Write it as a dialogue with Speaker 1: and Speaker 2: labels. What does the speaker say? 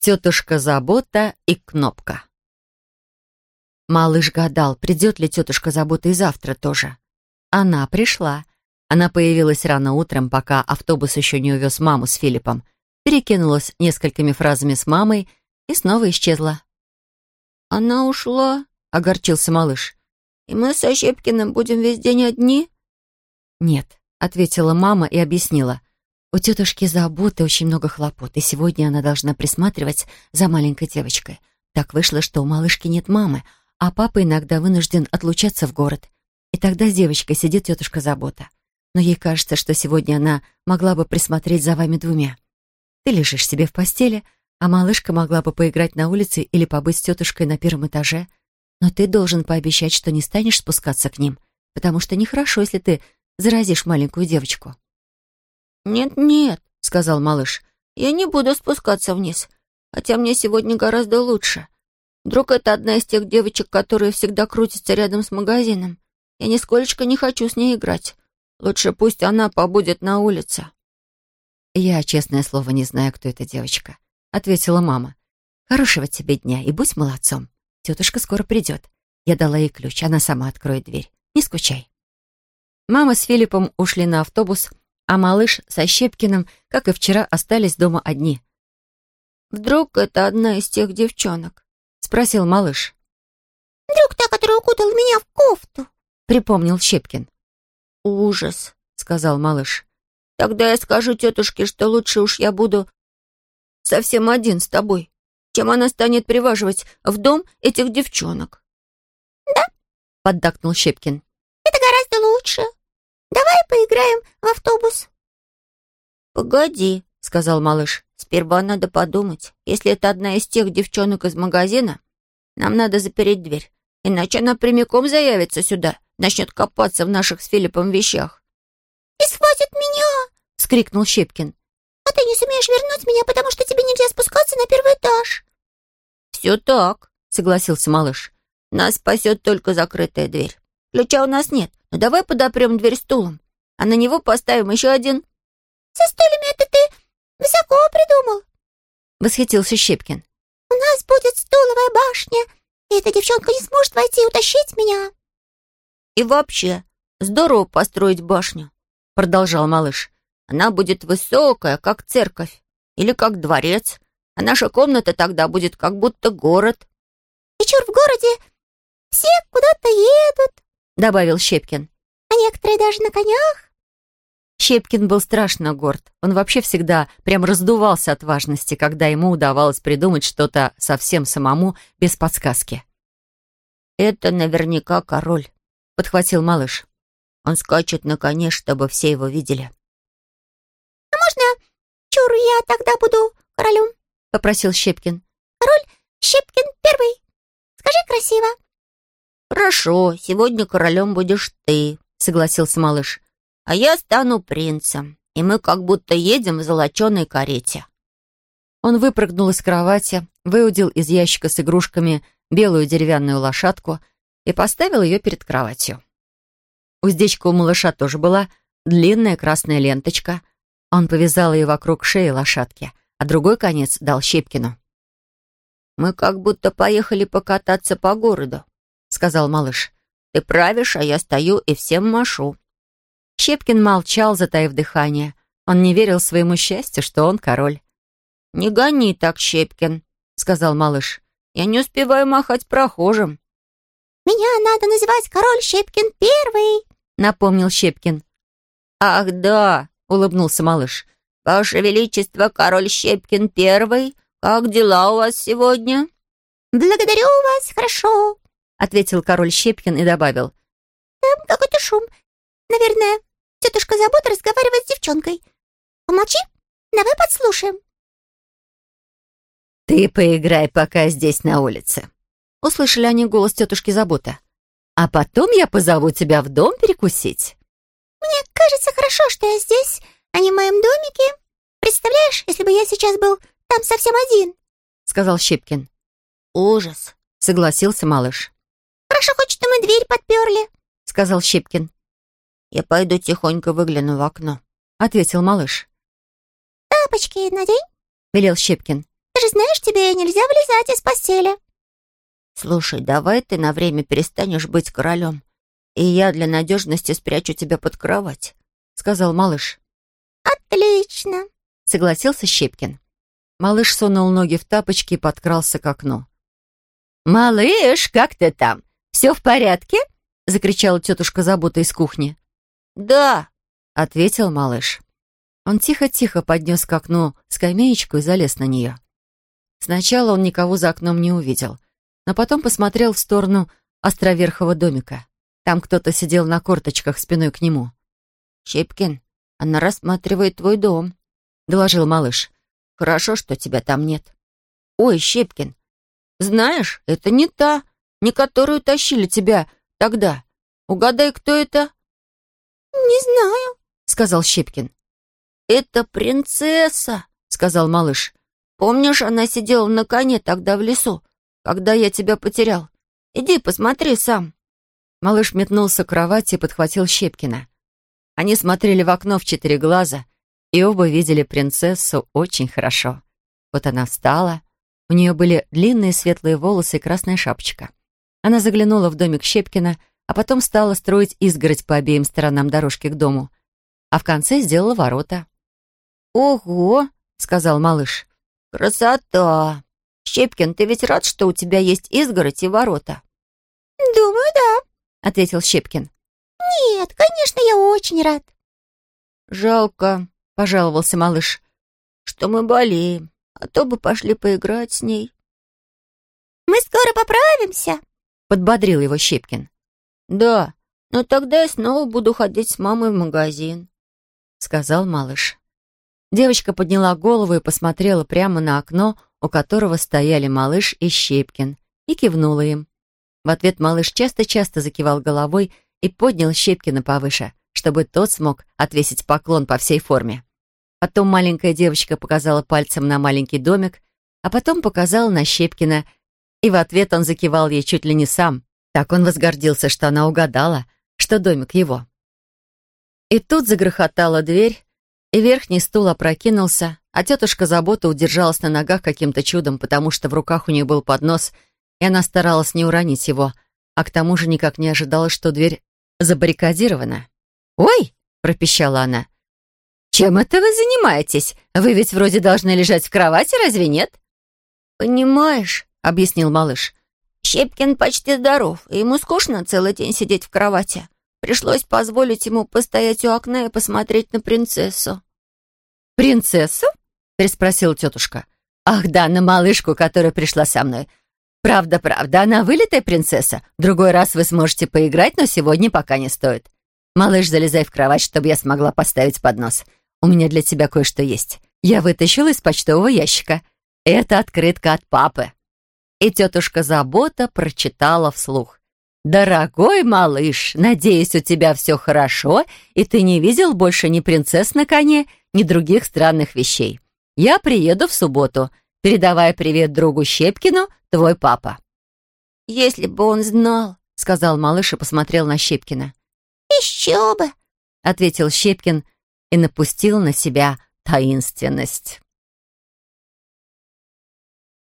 Speaker 1: Тетушка Забота и Кнопка. Малыш гадал, придет ли тетушка Забота и завтра тоже. Она пришла. Она появилась рано утром, пока автобус еще не увез маму с Филиппом, перекинулась несколькими фразами с мамой и снова исчезла.
Speaker 2: «Она ушла», — огорчился малыш. «И мы со Щепкиным будем весь день одни?»
Speaker 1: «Нет», — ответила мама и объяснила. «У тетушки заботы очень много хлопот, и сегодня она должна присматривать за маленькой девочкой. Так вышло, что у малышки нет мамы, а папа иногда вынужден отлучаться в город. И тогда с девочкой сидит тетушка забота. Но ей кажется, что сегодня она могла бы присмотреть за вами двумя. Ты лежишь себе в постели, а малышка могла бы поиграть на улице или побыть с тетушкой на первом этаже. Но ты должен пообещать, что не станешь спускаться к ним, потому что нехорошо, если ты заразишь маленькую девочку».
Speaker 2: «Нет-нет», — сказал малыш, — «я не буду спускаться вниз, хотя мне сегодня гораздо лучше. Вдруг это одна из тех девочек, которые всегда крутятся рядом с магазином. Я нисколечко не хочу с ней играть. Лучше пусть она побудет на улице».
Speaker 1: «Я, честное слово, не знаю, кто эта девочка», — ответила мама. «Хорошего тебе дня и будь молодцом. Тетушка скоро придет. Я дала ей ключ, она сама откроет дверь. Не скучай». Мама с Филиппом ушли на автобус, а малыш со Щепкиным, как и вчера, остались дома одни.
Speaker 2: «Вдруг это одна из тех девчонок?»
Speaker 1: — спросил малыш.
Speaker 3: «Вдруг та, которая укутала меня в кофту?»
Speaker 1: — припомнил Щепкин.
Speaker 2: «Ужас», — сказал малыш. «Тогда я скажу тетушке, что лучше уж я буду совсем один с тобой, чем она станет приваживать в дом этих девчонок».
Speaker 3: «Да?»
Speaker 1: — поддакнул Щепкин.
Speaker 3: «Это гораздо лучше. Давай поиграем в автобус».
Speaker 2: «Погоди», — сказал малыш. «Сперва надо подумать. Если это одна из тех девчонок из магазина, нам надо запереть дверь, иначе она прямиком заявится сюда, начнет копаться в наших с Филиппом вещах».
Speaker 3: «И схватит меня!»
Speaker 1: — скрикнул Щепкин.
Speaker 3: «А ты не сумеешь вернуть меня, потому что тебе нельзя спускаться на первый этаж».
Speaker 2: «Все так», — согласился малыш. «Нас спасет только закрытая дверь. Ключа у нас нет, но давай подопрем дверь стулом, а на него поставим еще один».
Speaker 3: «Со стульями это ты высоко придумал», —
Speaker 1: восхитился Щепкин.
Speaker 3: «У нас будет стуловая башня, и эта девчонка не сможет войти и утащить меня».
Speaker 2: «И вообще, здорово построить башню», — продолжал малыш. «Она будет высокая, как церковь, или как дворец, а наша комната тогда будет как будто город».
Speaker 3: «И чур в городе все куда-то едут», —
Speaker 1: добавил Щепкин.
Speaker 3: «А некоторые даже на конях».
Speaker 1: Щепкин был страшно горд. Он вообще всегда прям раздувался от важности, когда ему удавалось придумать что-то совсем самому, без подсказки.
Speaker 2: «Это наверняка король», — подхватил малыш. «Он скачет на коне, чтобы все его видели».
Speaker 3: «А можно, чур, я тогда буду королем?»
Speaker 1: — попросил Щепкин.
Speaker 3: «Король Щепкин первый. Скажи красиво».
Speaker 2: «Хорошо, сегодня королем будешь ты», — согласился малыш а я стану принцем, и мы как будто едем в золоченой карете».
Speaker 1: Он выпрыгнул из кровати, выудил из ящика с игрушками белую деревянную лошадку и поставил ее перед кроватью. Уздечка у малыша тоже была длинная красная ленточка. Он повязал ее вокруг шеи лошадки, а другой конец дал Щепкину.
Speaker 2: «Мы как будто поехали покататься по городу», — сказал малыш. «Ты правишь, а я стою и всем машу».
Speaker 1: Щепкин молчал, затаив дыхание. Он не верил своему счастью, что он король.
Speaker 2: «Не гони так, Щепкин», — сказал малыш. «Я не успеваю махать прохожим».
Speaker 3: «Меня надо называть король Щепкин первый», —
Speaker 1: напомнил Щепкин.
Speaker 2: «Ах, да», — улыбнулся малыш. «Ваше Величество, король Щепкин первый, как дела у вас сегодня?»
Speaker 3: «Благодарю вас, хорошо», —
Speaker 1: ответил король Щепкин и добавил.
Speaker 3: «Там какой-то шум. Наверное, Тетушка Забота разговаривает с девчонкой. Помолчи, давай подслушаем.
Speaker 1: «Ты поиграй пока здесь на улице», — услышали они голос тетушки Забота. «А потом я позову тебя в дом перекусить».
Speaker 3: «Мне кажется хорошо, что я здесь, а не в моем домике. Представляешь, если бы я сейчас был там совсем один», —
Speaker 1: сказал Щепкин.
Speaker 2: «Ужас», —
Speaker 1: согласился малыш.
Speaker 3: «Хорошо хоть, что мы дверь подперли», —
Speaker 1: сказал Щепкин.
Speaker 2: «Я пойду тихонько выгляну в окно», —
Speaker 1: ответил малыш.
Speaker 3: «Тапочки надень», —
Speaker 1: велел Щепкин.
Speaker 3: Ты же знаешь, тебе нельзя вылезать из постели.
Speaker 2: Слушай, давай ты на время перестанешь быть королем, и я для надежности спрячу тебя под кровать, сказал малыш.
Speaker 3: Отлично,
Speaker 1: согласился Щепкин. Малыш сунул ноги в тапочки и подкрался к окну. «Малыш, как ты там? Все в порядке?» — закричала тетушка Забота из кухни.
Speaker 2: «Да», —
Speaker 1: ответил малыш. Он тихо-тихо поднес к окну скамеечку и залез на нее. Сначала он никого за окном не увидел, но потом посмотрел в сторону островерхого домика. Там кто-то сидел на корточках спиной к нему.
Speaker 2: «Щепкин, она рассматривает твой дом», — доложил малыш. «Хорошо, что тебя там нет». «Ой, Щепкин, знаешь, это не та, не которую тащили тебя тогда. Угадай, кто это?»
Speaker 3: «Не знаю», —
Speaker 1: сказал Щепкин.
Speaker 2: «Это принцесса», — сказал малыш. «Помнишь, она сидела на коне тогда в лесу, когда я тебя потерял? Иди посмотри сам».
Speaker 1: Малыш метнулся к кровати и подхватил Щепкина. Они смотрели в окно в четыре глаза, и оба видели принцессу очень хорошо. Вот она встала, у нее были длинные светлые волосы и красная шапочка. Она заглянула в домик Щепкина, а потом стала строить изгородь по обеим сторонам дорожки к дому, а в конце сделала ворота.
Speaker 2: «Ого!» — сказал малыш. «Красота! Щепкин, ты ведь рад, что у тебя есть изгородь и ворота?»
Speaker 3: «Думаю, да», —
Speaker 1: ответил Щепкин.
Speaker 3: «Нет, конечно, я очень рад».
Speaker 2: «Жалко», — пожаловался малыш, — «что мы болеем, а то бы пошли поиграть с ней».
Speaker 3: «Мы скоро поправимся», —
Speaker 1: подбодрил его Щепкин.
Speaker 2: «Да, но тогда я снова буду ходить с мамой в магазин», —
Speaker 1: сказал малыш. Девочка подняла голову и посмотрела прямо на окно, у которого стояли малыш и Щепкин, и кивнула им. В ответ малыш часто-часто закивал головой и поднял Щепкина повыше, чтобы тот смог отвесить поклон по всей форме. Потом маленькая девочка показала пальцем на маленький домик, а потом показала на Щепкина, и в ответ он закивал ей чуть ли не сам. Так он возгордился, что она угадала, что домик его. И тут загрохотала дверь, и верхний стул опрокинулся, а тетушка Забота удержалась на ногах каким-то чудом, потому что в руках у нее был поднос, и она старалась не уронить его, а к тому же никак не ожидала, что дверь забаррикадирована. «Ой!» — пропищала она. «Чем это вы занимаетесь? Вы ведь вроде должны лежать в кровати, разве нет?»
Speaker 2: «Понимаешь», —
Speaker 1: объяснил малыш.
Speaker 2: «Щепкин почти здоров, и ему скучно целый день сидеть в кровати. Пришлось позволить ему постоять у окна и посмотреть на принцессу.
Speaker 1: «Принцессу?» — переспросила тетушка. «Ах да, на малышку, которая пришла со мной. Правда, правда, она вылитая принцесса. Другой раз вы сможете поиграть, но сегодня пока не стоит. Малыш, залезай в кровать, чтобы я смогла поставить поднос. У меня для тебя кое-что есть. Я вытащила из почтового ящика. Это открытка от папы». И тетушка Забота прочитала вслух. «Дорогой малыш, надеюсь, у тебя все хорошо, и ты не видел больше ни принцесс на коне, ни других странных вещей. Я приеду в субботу. Передавай привет другу Щепкину, твой папа».
Speaker 2: «Если бы он знал», —
Speaker 1: сказал малыш и посмотрел на Щепкина.
Speaker 3: «Еще бы», —
Speaker 1: ответил Щепкин и напустил на себя таинственность.